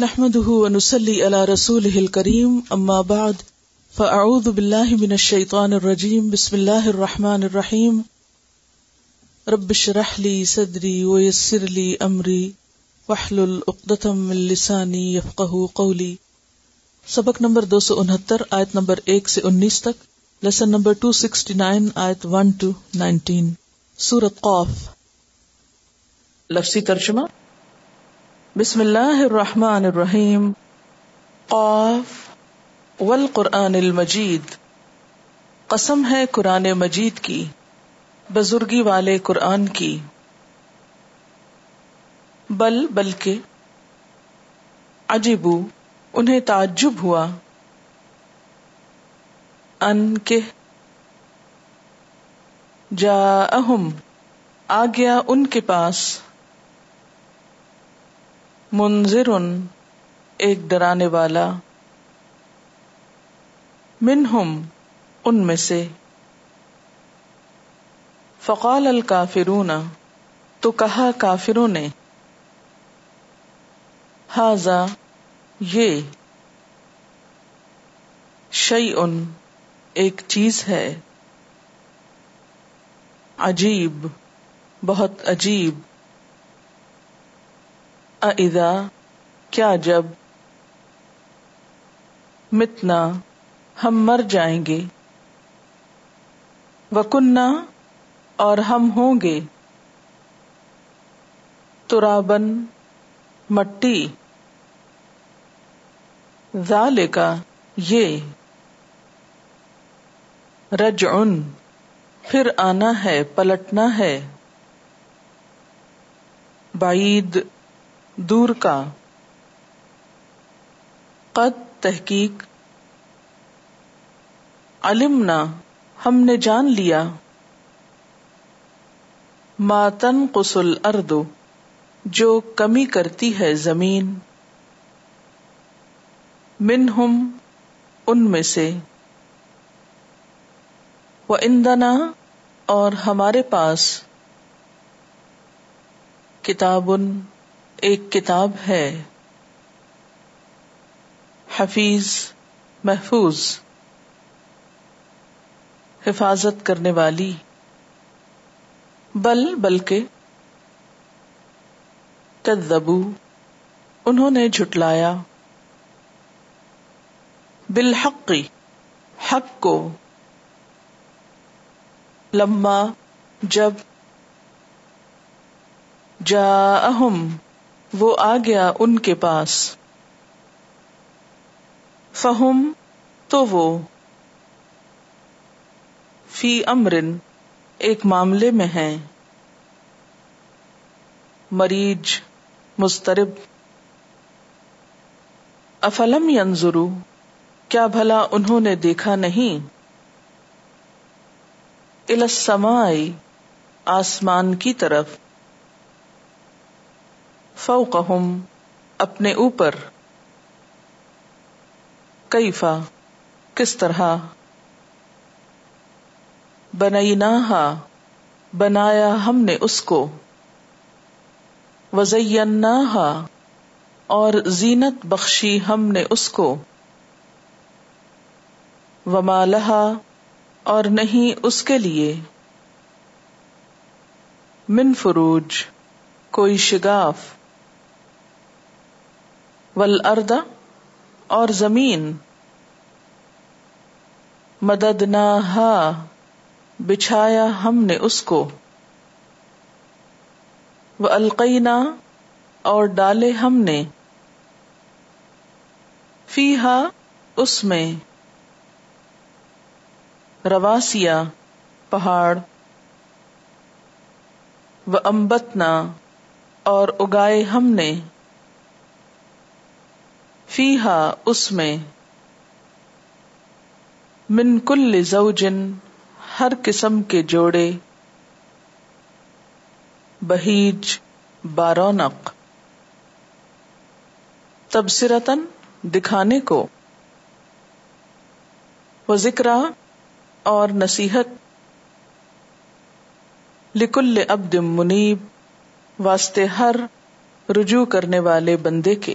نحمده ونسلي على رسوله الكريم، أما بعد، فأعوذ بالله من الشيطان الرجيم، بسم الله الرحمن الرحيم. رب اشرح لي صدري ويسر لي أمري، واحلل عقدة من لساني يفقه قولي. سبق نمبر دو سو انہتر، آیت نمبر ایک سے انیس تک lesson number two sixty nine, آیت ون ٹو نائنٹین سورت قوف لفظی ترجمہ بسم اللہ الرحمن الرحیم۔ قاف والقرآن المجید۔ قسم ہے قرآن مجید کی، بزرگی والے قرآن کی۔ بل، بلکہ عجیبو انہیں تعجب ہوا۔ ان کے جا اہم آ گیا ان کے پاس۔ منظر ایک ڈرانے والا۔ منہم، ان میں سے۔ فقال الکافرون، تو کہا کافروں نے ہاضا یہ شعی ان ایک چیز ہے۔ عجیب، بہت عجیب۔ اذا، کیا جب؟ متنا، ہم مر جائیں گے۔ وکننا اور ہم ہوں گے۔ ترابن مٹی۔ ذالے کا یہ۔ رجعن، پھر آنا ہے، پلٹنا ہے۔ بعید۔ دور کا۔ قد تحقیق۔ علمنا، ہم نے جان لیا۔ ماتن قسل اردو جو کمی کرتی ہے زمین۔ من ہم ان میں سے۔ وہ اندنا اور ہمارے پاس۔ کتاب ایک کتاب ہے۔ حفیظ محفوظ۔ حفاظت کرنے والی۔ بل بلکہ کذبو۔ انہوں نے جھٹلایا۔ بالحقی حق کو۔ لمبا جب جا اہم وہ آ گیا ان کے پاس۔ فہم تو وہ۔ فی امرن ایک معاملے میں ہے مریض مسترب افلم ینظرو کیا بھلا انہوں نے دیکھا نہیں؟ السمائی آسمان کی طرف۔ فوقہم، اپنے اوپر۔ کیفا، کس طرح؟ بنیناہا، بنایا ہم نے اس کو۔ وزیناہا، اور زینت بخشی ہم نے اس کو۔ وما لہا، اور نہیں اس کے لیے۔ من فروج، کوئی شگاف۔ ول اردا اور زمین مدد نہ بچھایا ہم نے اس کو۔ وہ القینا اور ڈالے ہم نے۔ فی ہا اس میں۔ رواسیا، پہاڑ۔ و امبتنا اور اگائے ہم نے۔ فی ہا اس میں، من کل زوجن، ہر قسم کے جوڑے، بہیج، بارونق۔ تبصرتن دکھانے کو وہ ذکر اور نصیحت۔ لکل ابد منیب، واسطے ہر رجوع کرنے والے بندے کے۔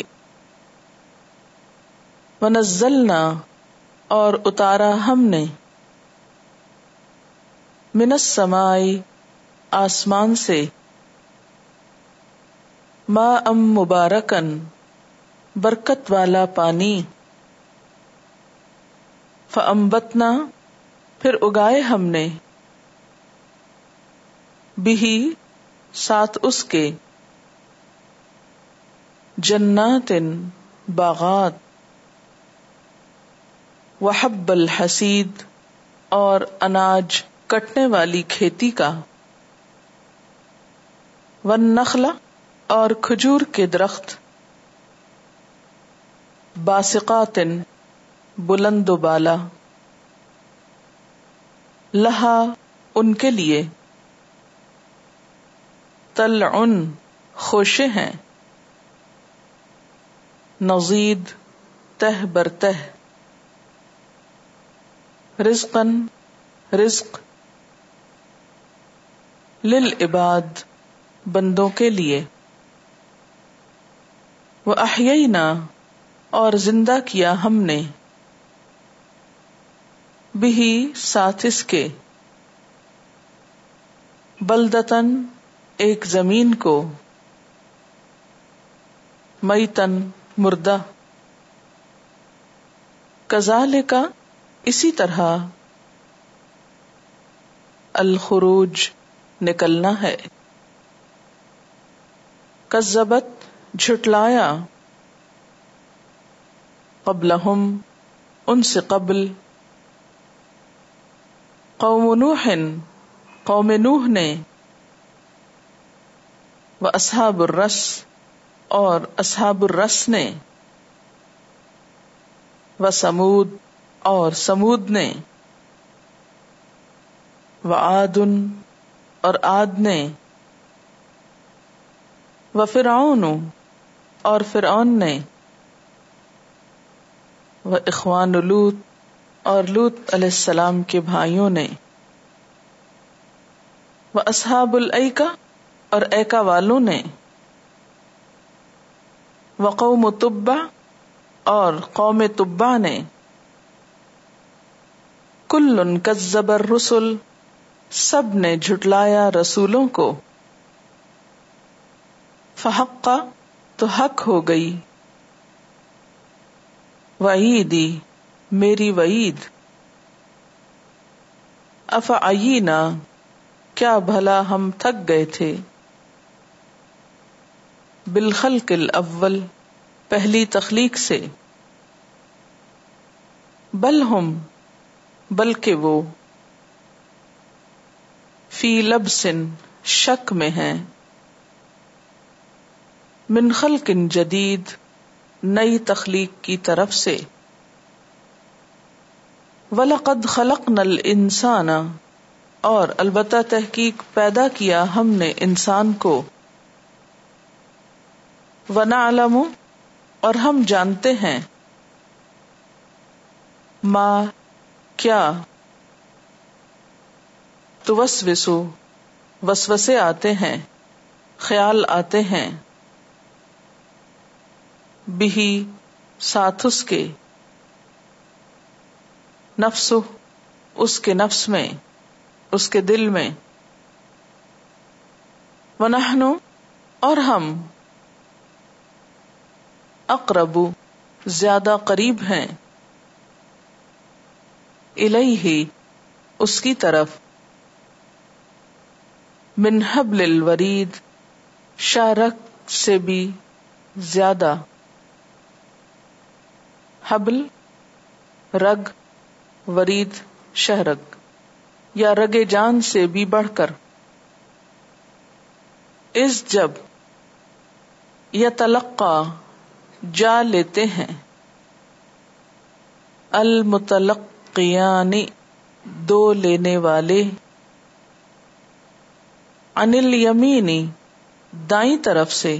ونزلنا اور اتارا ہم نے۔ منس سمائی آسمان سے۔ ما ام مبارکن، برکت والا پانی۔ فمبتنا پھر اگائے ہم نے۔ بھی ساتھ اس کے۔ جناتن، باغات۔ وحب الحسید اور اناج کٹنے والی کھیتی کا۔ ون نخلا اور کھجور کے درخت۔ باسقاتن بلند و بالا۔ لہا ان کے لیے۔ تل ان خوشے ہیں۔ نزید تہ برتہ رزقن رزق لل عباد بندوں کے لیے۔ وہ احیینا اور زندہ کیا ہم نے۔ بھی ساتھ اس کے۔ بلدتن ایک زمین کو۔ مئی تن مردہ۔ کزال کا اسی طرح الخروج نکلنا ہے۔ کزبت جھٹلایا۔ قبل ان سے قبل۔ قوم نوح قوم نوح نے۔ وہ اصحاب الرس، اور اصحاب الرس نے۔ وہ سمود اور سمود نے و آدن اور آد نے و فرعون اور فرعون نے و اخوان لوت اور لوت علیہ السلام کے بھائیوں نے وہ اصحاب العکا اور ایکا والوں نے وہ قوم تبا اور قوم تبا نے۔ کل کزبر رسول سب نے جھٹلایا رسولوں کو۔ فحقا، تو حق ہو گئی۔ وعیدی، میری وعید۔ اف نا کیا بھلا ہم تھک گئے تھے۔ بالخلق الاول، پہلی تخلیق سے۔ بل ہم بلکہ وہ فی لب سن شک میں ہے من خلق جدید، نئی تخلیق کی طرف سے۔ ولقد خلق نل انسان اور البتہ تحقیق پیدا کیا ہم نے انسان کو۔ ونا علم اور ہم جانتے ہیں۔ ماں کیا؟ تو وس وسو وسوسے آتے ہیں، خیال آتے ہیں۔ بھی ساتھ اس کے۔ نفس اس کے نفس میں، اس کے دل میں۔ ونہنو اور ہم۔ اقربو، زیادہ قریب ہیں۔ ہی اس کی طرف۔ من حبل الورید شارک سے بھی زیادہ۔ حبل، رگ، ورید شہرک یا رگ جان سے بھی بڑھ کر۔ اس جب یا تلقا جا لیتے ہیں۔ المتلق دو لینے والے۔ انل یمینی دائیں طرف سے۔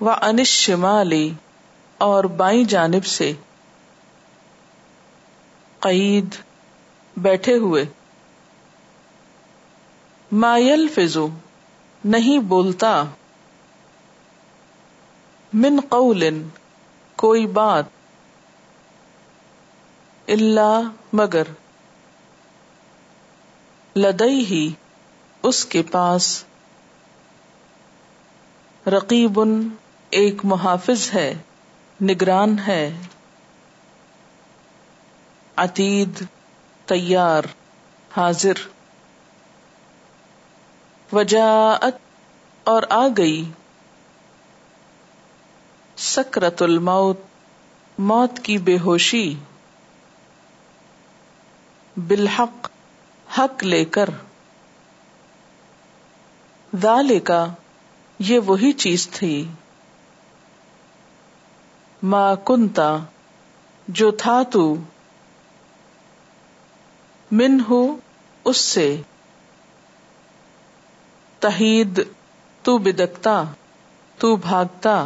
و انش شمالی اور بائیں جانب سے۔ قید، بیٹھے ہوئے۔ مایل فضو نہیں بولتا۔ من قول، کوئی بات۔ اللہ مگر۔ لدئی ہی اس کے پاس۔ رقیب ایک محافظ ہے، نگران ہے۔ عتید، تیار، حاضر۔ وجاعت اور آ گئی۔ سکرت الموت، موت کی بے ہوشی۔ بالحق حق لے کر۔ دالے کا یہ وہی چیز تھی۔ ما کنتا، جو تھا تو۔ من ہو اس سے۔ تحید تو بدکتا، تو بھاگتا۔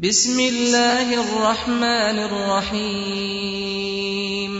بسم اللہ الرحمن الرحیم۔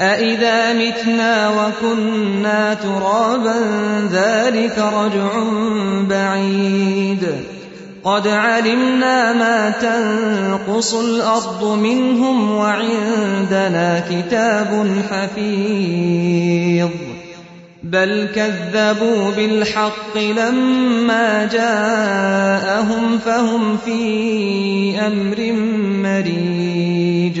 أإذا متنا وكنا ترابا ذلك رجع بعيد قد علمنا ما تنقص الأرض منهم وعندنا كتاب حفيظ بل كذبوا بالحق لما جاءهم فهم في أمر مريج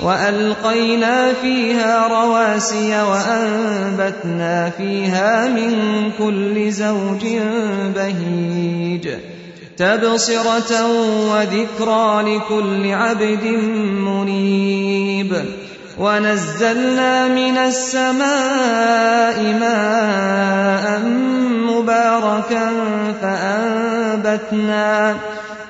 وألقينا فيها رواسي وأنبتنا فيها من كل زوج بهيج تبصرة وذكرى لكل عبد منيب ونزلنا من السماء ماء مباركا فأنبتنا